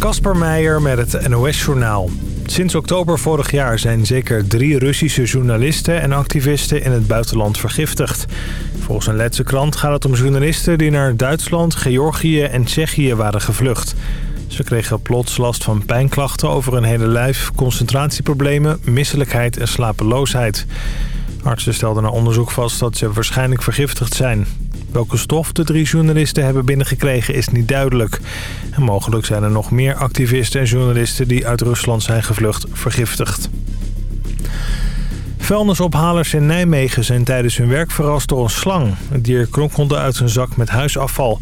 Kasper Meijer met het NOS-journaal. Sinds oktober vorig jaar zijn zeker drie Russische journalisten en activisten in het buitenland vergiftigd. Volgens een Letse krant gaat het om journalisten die naar Duitsland, Georgië en Tsjechië waren gevlucht. Ze kregen plots last van pijnklachten over hun hele lijf, concentratieproblemen, misselijkheid en slapeloosheid. Artsen stelden na onderzoek vast dat ze waarschijnlijk vergiftigd zijn. Welke stof de drie journalisten hebben binnengekregen is niet duidelijk. En mogelijk zijn er nog meer activisten en journalisten die uit Rusland zijn gevlucht vergiftigd. Vuilnisophalers in Nijmegen zijn tijdens hun werk verrast door een slang. Het dier kronkelde uit zijn zak met huisafval.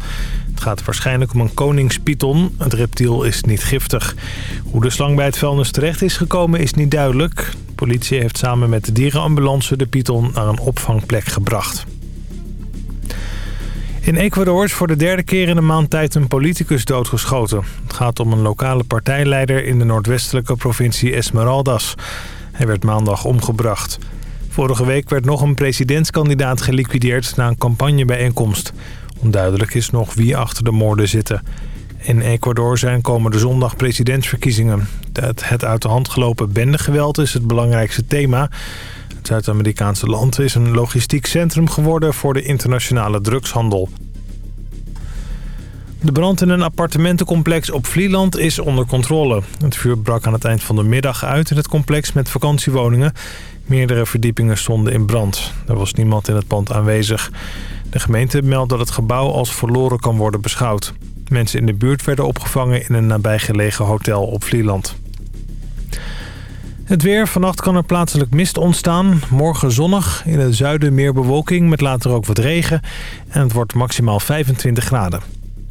Het gaat waarschijnlijk om een koningspython. Het reptiel is niet giftig. Hoe de slang bij het vuilnis terecht is gekomen is niet duidelijk. De politie heeft samen met de dierenambulance de python naar een opvangplek gebracht. In Ecuador is voor de derde keer in een maand tijd een politicus doodgeschoten. Het gaat om een lokale partijleider in de noordwestelijke provincie Esmeraldas. Hij werd maandag omgebracht. Vorige week werd nog een presidentskandidaat geliquideerd na een campagnebijeenkomst. Onduidelijk is nog wie achter de moorden zitten. In Ecuador zijn komende zondag presidentsverkiezingen. Het uit de hand gelopen bendegeweld is het belangrijkste thema. Het Zuid-Amerikaanse land is een logistiek centrum geworden voor de internationale drugshandel. De brand in een appartementencomplex op Vlieland is onder controle. Het vuur brak aan het eind van de middag uit in het complex met vakantiewoningen. Meerdere verdiepingen stonden in brand. Er was niemand in het pand aanwezig. De gemeente meldt dat het gebouw als verloren kan worden beschouwd. Mensen in de buurt werden opgevangen in een nabijgelegen hotel op Vlieland. Het weer. Vannacht kan er plaatselijk mist ontstaan. Morgen zonnig. In het zuiden meer bewolking met later ook wat regen. En het wordt maximaal 25 graden.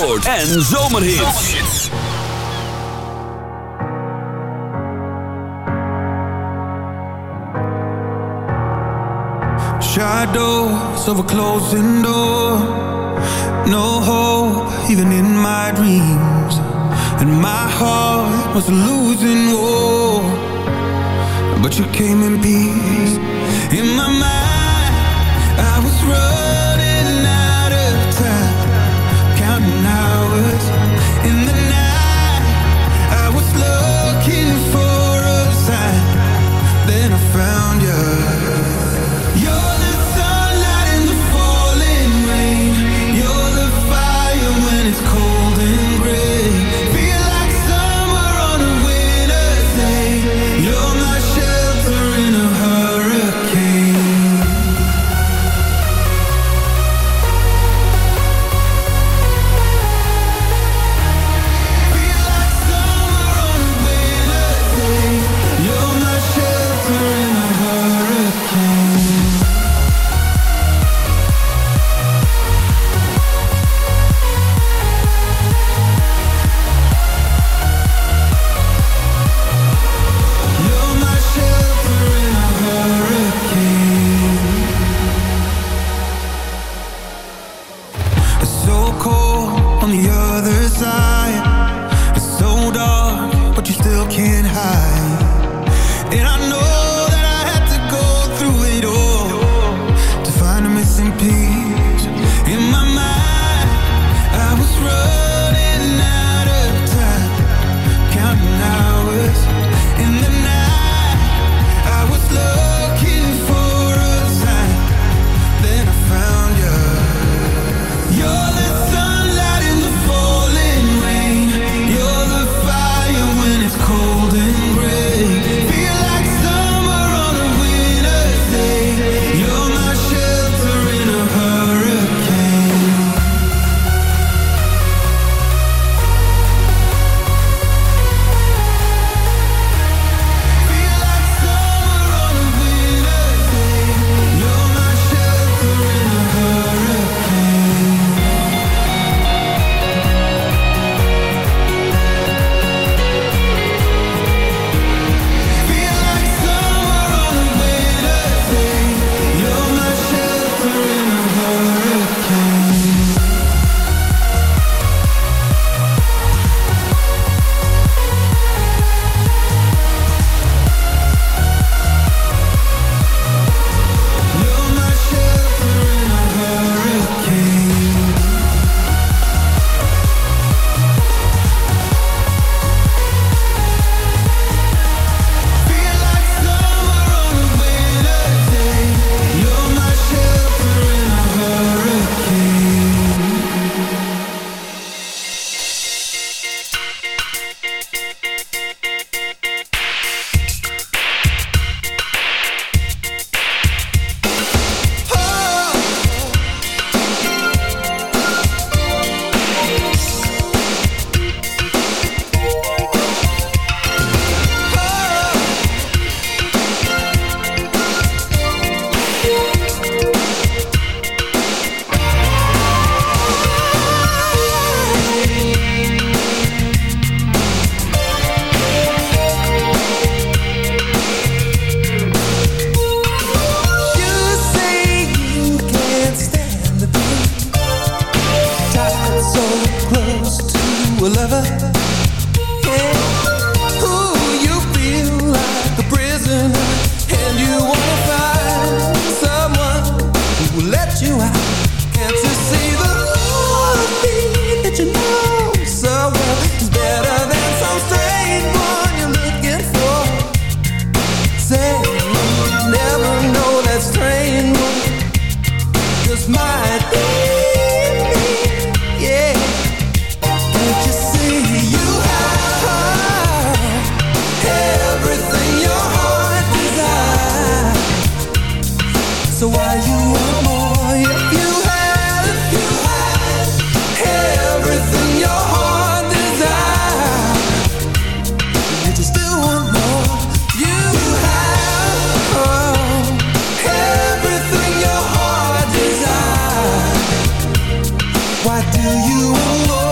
En zomerhits. Shadows of a closing door Why do you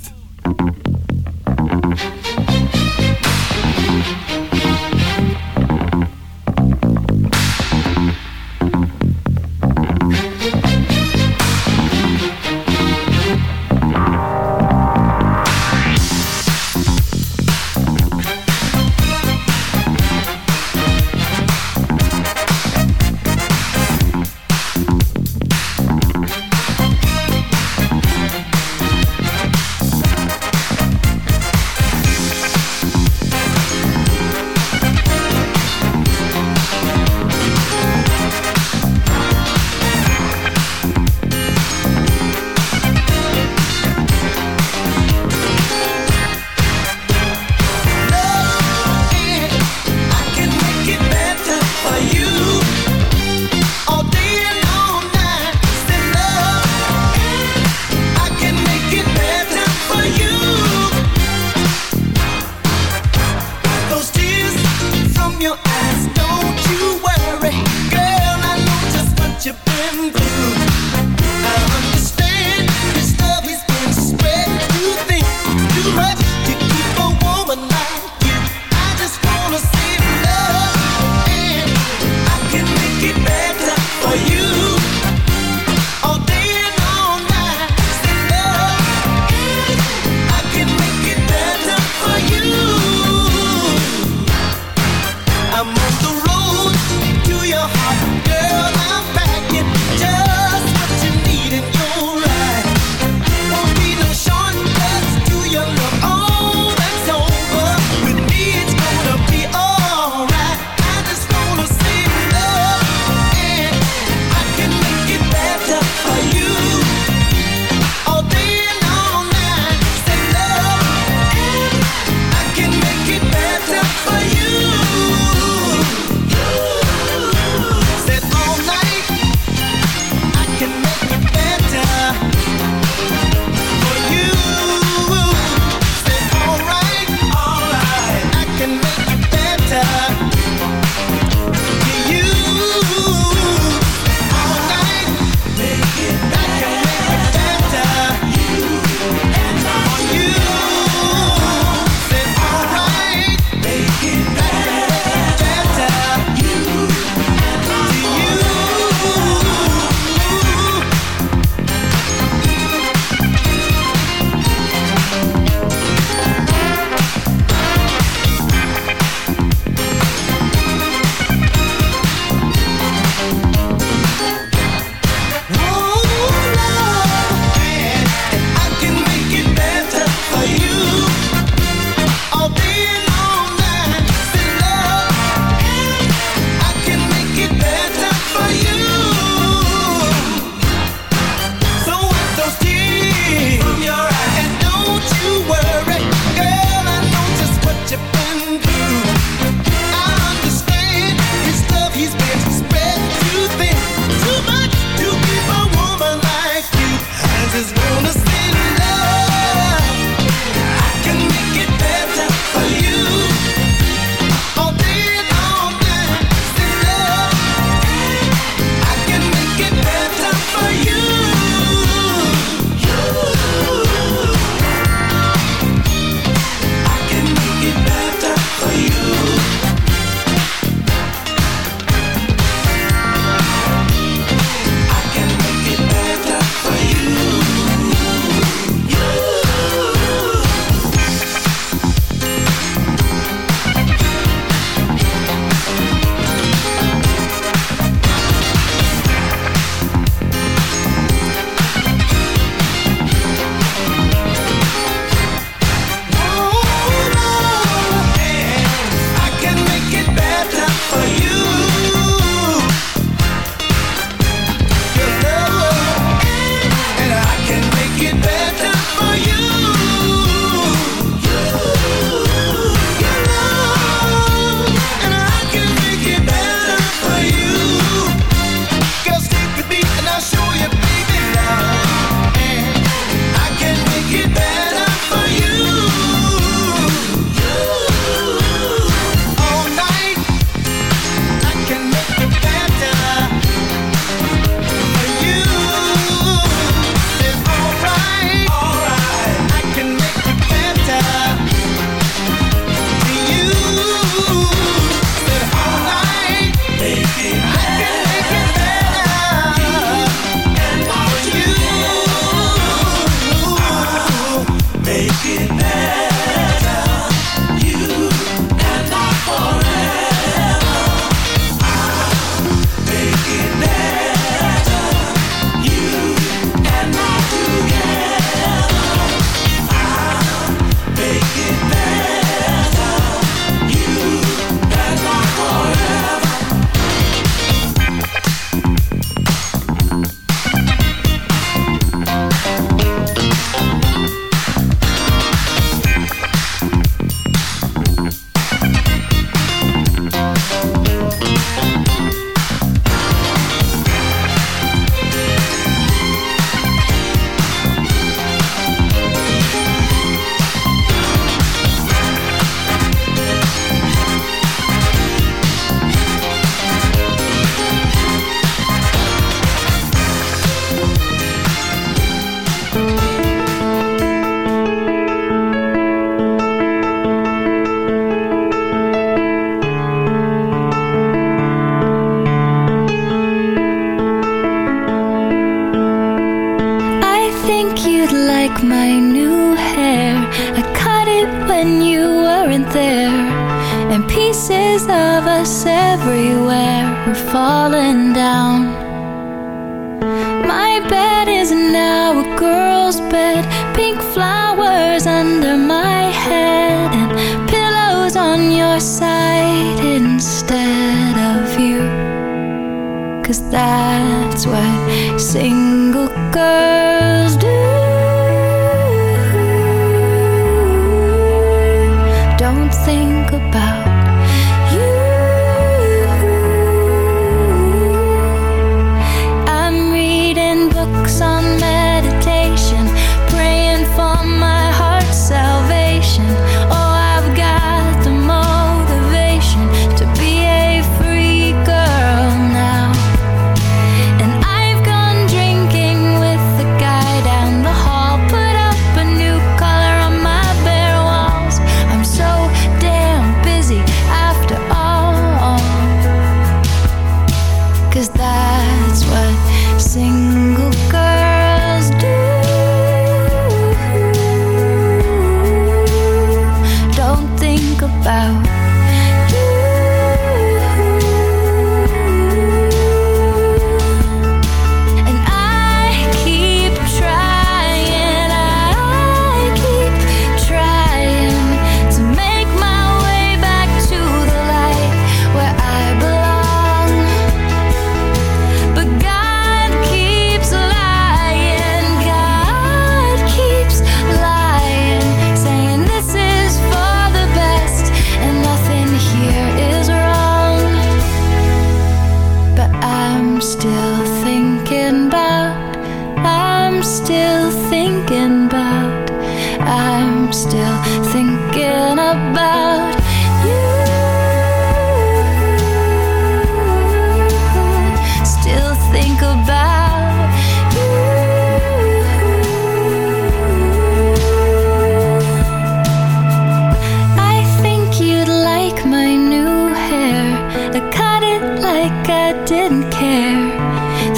think about.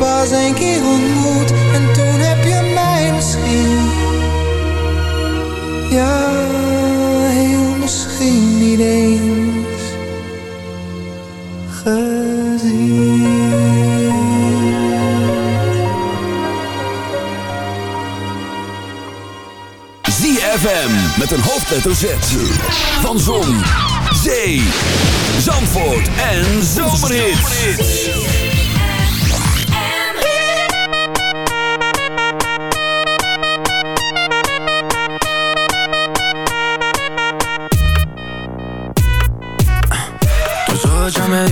Pas een keer ontmoet en toen heb je mij misschien. Ja, heel misschien niet eens ZFM met een hoofdletter Z. Van Zon, Zee, Zandvoort en Zomerhits.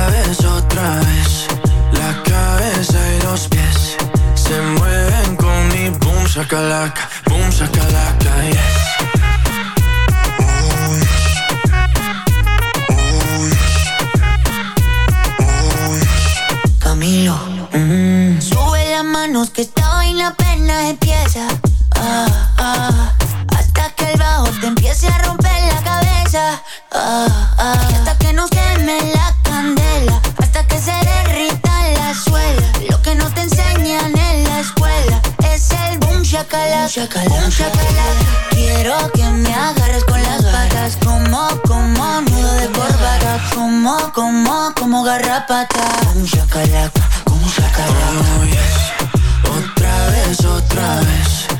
Otra vez, otra vez La cabeza y los pies Se mueven con mi boom shakalaka Boom shakalaka, yes Camilo. Sube las manos que esta vaina apenas empieza. Ah, ah, Boom shakalaka. Quiero que me agarres con las patas. Como, como nudo de corbata. Como, como, como garrapata. Boom shakalaka. Boom shakalaka. Oh, yes. Otra vez, otra vez